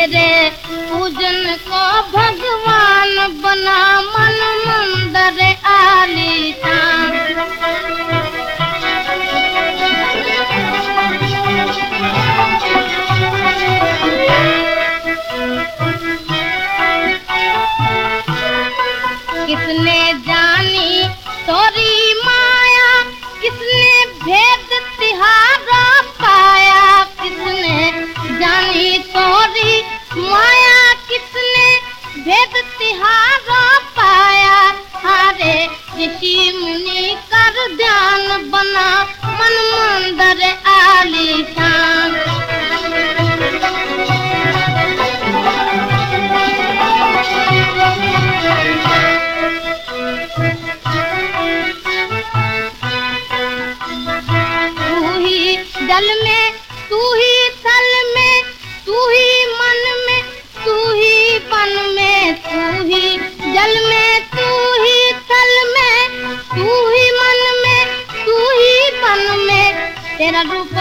तेरे पूजन को भगवान बना मन मंदिर आलीशान किसने जानी तोरी माया, किसने भेद तिहारा तिहारा पाया। हारे ऋषि मुनि कर ध्यान बना।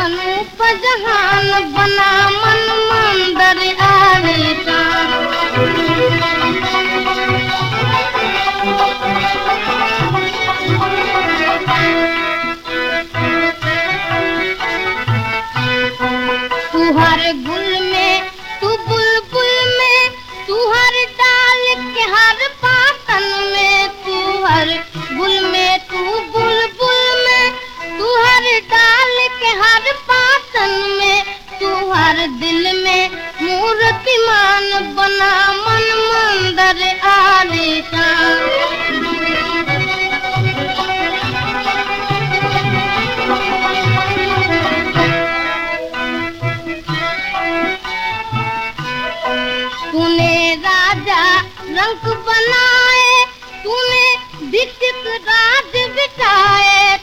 जहान बना मन मंदिर आलीशान हर दिल में मूर्तिमान बना मन मंदिर आलीशान तूने राजा रंग बनाए, तूने विचित राज बिठाए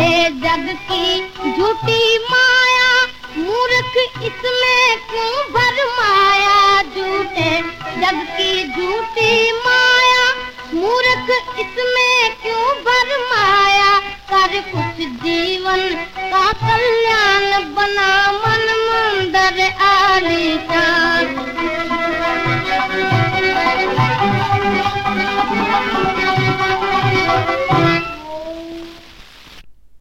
जग की झूठी माया मूर्ख इसमें क्यों